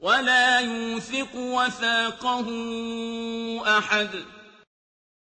وَلَا يُوثِقُ وَثَاقَهُ أَحَدٌ.